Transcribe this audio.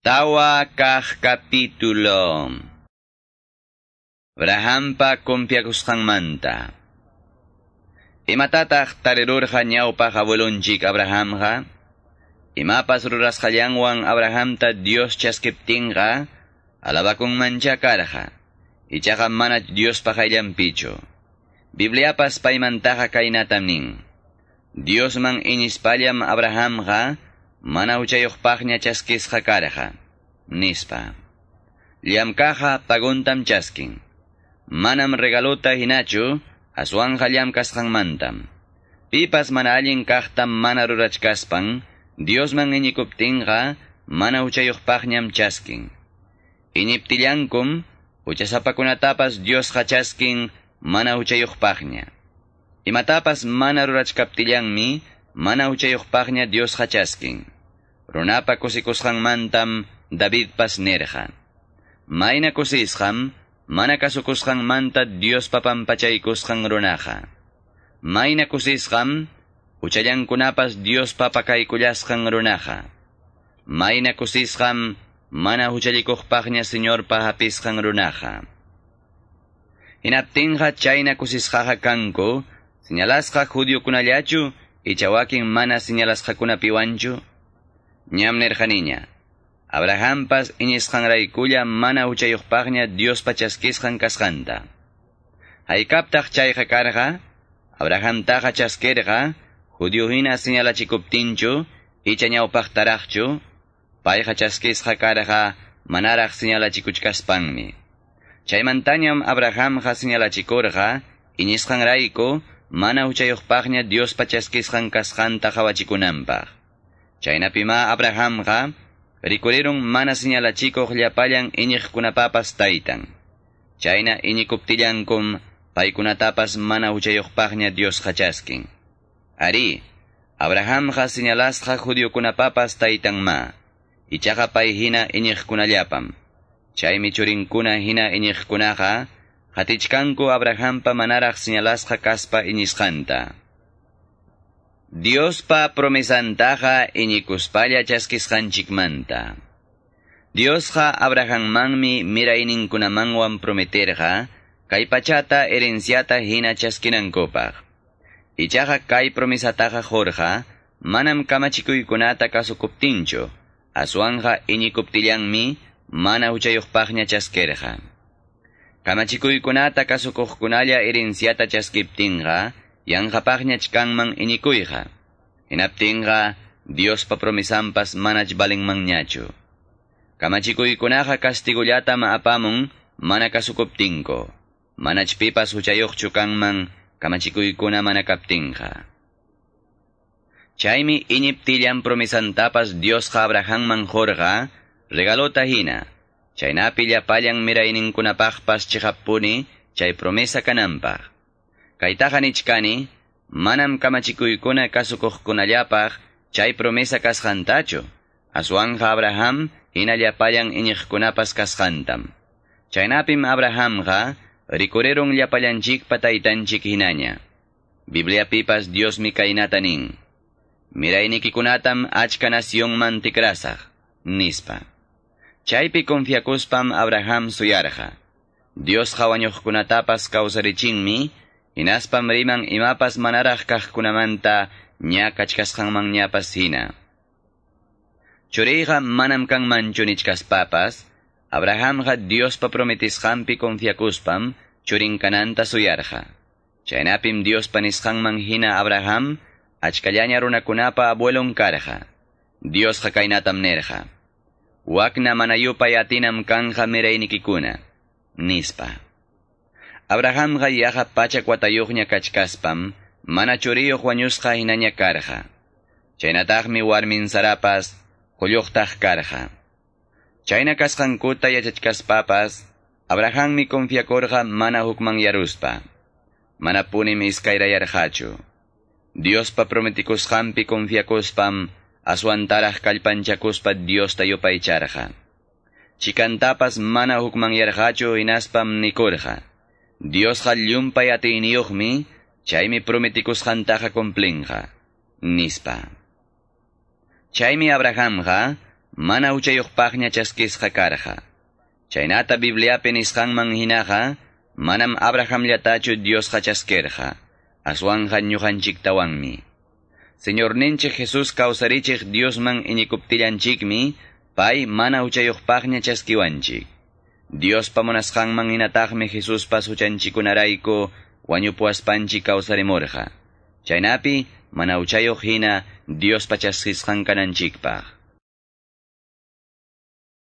Tawa kah kapitulo. Brahampa manta. Imatataq tarirurqa ñawpaq awilunchik Abrahamqa, imapas rurasqallanwan Abrahamta Dios chaskiptinqa, alabakunmancha karqa, ichaqa mana Diospaq ayllampichu. Bibliapas paymantaqa kaynatam nin. Diosman inispallam Abrahamqa, mana uchayuqpaqña chaskisqa karqa, nispa. Llamkaqa paguntam chaskin. Manam regalota hinachu, aswanja llamkasqanmantam. Pipas mana allin kaqtam mana rurachkaspan, Diosman iñikuptinqa, mana uchayuqpaqñam chaskin. Iñiptillankum, uchasapakunatapas Diosqa chaskin, mana uchayuqpaqña. Imatapas mana rurachkaptillanmi, mana uchayuqpaqña Dios hachaskin. Runapa kusikusqanmantam David pas nerja. Mayna kusisqam, mana kasukusqanmanta Dios papampachaykusqan runaqa. Mayna kusisqam, uchallankunapas Dios papakaykullasqan runaqa. Mayna kusisqam, mana uchallikuqpaqña Señor pahapisqan runaqa. Hinaptinqa chayna kusisqaqa kanku, señalasqa judiokunallachu, ichawakin mana señalasqakunapiwanchu, ñam nirqaniña. Abrahampas iñisqanraykulla mana uchayuqpaqña Dios pachaskisqan kasqanta. Haykaptaq chayqa karqa, Abrahamtaqa chaskerqa, judiohina señalachikuptinchu, icha ñawpaqtaraqchu, payqa chaskisqa karqa, manaraq señalachikuchkaspanmi. Chaymantañam Abrahamqa señalachikurqa, iñisqanrayku, mana uchayuqpaqña Dios pachaskisqan kasqanta qawachikunanpaq. Chaynapima Abrahamqa, rikuriron mana señalachikuq llapallan iñiqkunapapas taytan. Chayna iñikuptillankum paykunatapas mana uchayuqpaqña Dios hachaskin. Ari, Abrahamqa señalasqa judiokunapapas taytanma, ichaqa pay hina iñiqkunallapam. Chaymi churinkuna hina iñiqkunaqa, hatichkanku Abrahampa manaraq señalasqa kaspa iñisqanta. Diospa promesantaqa iñikuspalla chaskisqanchikmanta. Diosqa Abrahammanmi mirayninkunamanwan prometerqa, kay pachata herenciata hina chaskinankupaq. Ichaqa kay promesataqa jorqa, manam kamachikuykunata kasukuptinchu, aswanja iñikuptillanmi, mana uchayuqpaqña chaskerqa. Kamachikuykunata kasukuqkunalla herenciata chaskiptinqa, yanqapaqña chkanman inikuyqa. Hinaptinqa, Dios pa promisampas manach balingmanñachu. Kamachikuykunaqa kastigullata maapamun mana kasukuptinko. Manach pipas huchayuqchu kanman kamachikuykuna mana kaptinqa. Chaymi iñiptillan promisantapas Diosqa Abrahamman jorqa, regalota hina, Chaynapi llapallan mirayninkunapaqpas chiqapuni chay promesa kananpaq. Kaytaqa nichkani, manam kamachikuykuna kasukuqkunallapaq chay promesa kasqantachu. Aswanja Abraham hina llapallan iñiqkunapas kasqantam. Chaynapim Abrahamqa rikureron llapallanchik pataytanchik hinaña. Dios mi kaynata nin. Miraynikikunatam achka nasyonman tikrasaq, nispa. Chaypi confiakuspam Abraham suyarja. Dios hawañuqkunatapas kawsarichinmi, hinaspam riman imapas manaraq kaqkunamanta ña kachkasqanman ñapas hina. Churiyqa manam kanmanchu nichkaspapas, Abrahamqa Diospa prometisqanpi confiakuspam churinkananta suyarja. Chaynapim Diospa nisqanman hina Abraham, achkallaña runakunapa abuelon karja. Diosqa kaynatam nerja. Wakna manayupay atinam kanja miraynikikuna, nispa. Abrahamqa yaqa pachak watayuqña kachkaspam, mana churiyuq wañusqa hinaña karqa. Chaynataqmi warmin sarapas, quyuqtaq karqa. Chayna kasqankuta yachachkaspapas, Abrahammi confiakorqa mana hukman yaruspa. Mana punim iskayrayarqachu. Diospa prometikusqanpi confiakuspam, aswantaraq kallpanchakuspa Dios tayupaycharqa. Chikantapas mana hukmanyarqachu inaspam nikurqa. Diosqa llumpay atiyniyuqmi, chaymi prometikusqantaqa cumplinqa. Nispa. Chaymi Abrahamqa, mana uchayuqpaqña chaskisqa karqa. Chaynata Bibliapi nisqanman hinaqa, manam Abrahamllatachu Diosqa chaskerqa, aswanja ñuqanchiktawanmi. Señor ninchik Jesus kawsarichik Diosman iñikuptillanchikmi, pay mana uchayuqpaqña chaskiwanchik. Diospa munasqanman hinataqmi Jesuspa suchanchikunarayku wañupuaspanchik kawsarimurqa. Chaynapi, mana uchayuq hina Diospa chaskisqan kananchikpaq.